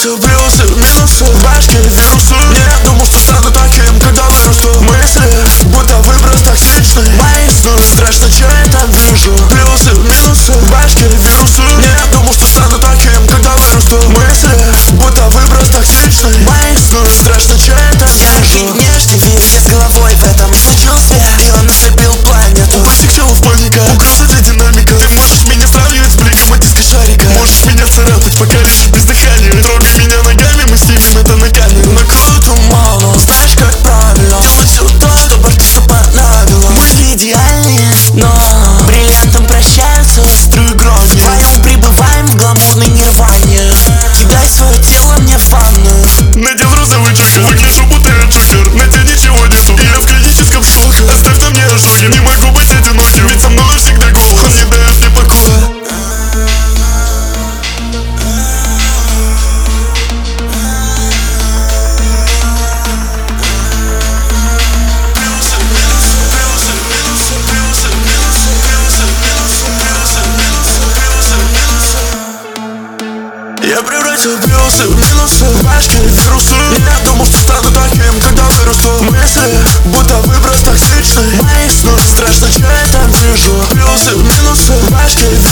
превратил плюсы в минусы В башке вирусы Не думал, эти вирусы Минусы, башки, вирусы Я думал, что стану таким, когда вырасту. Мысли, будто выброс токсичный. Мои сны страшно, что я там вижу Плюсы, минусы, башки, вирусы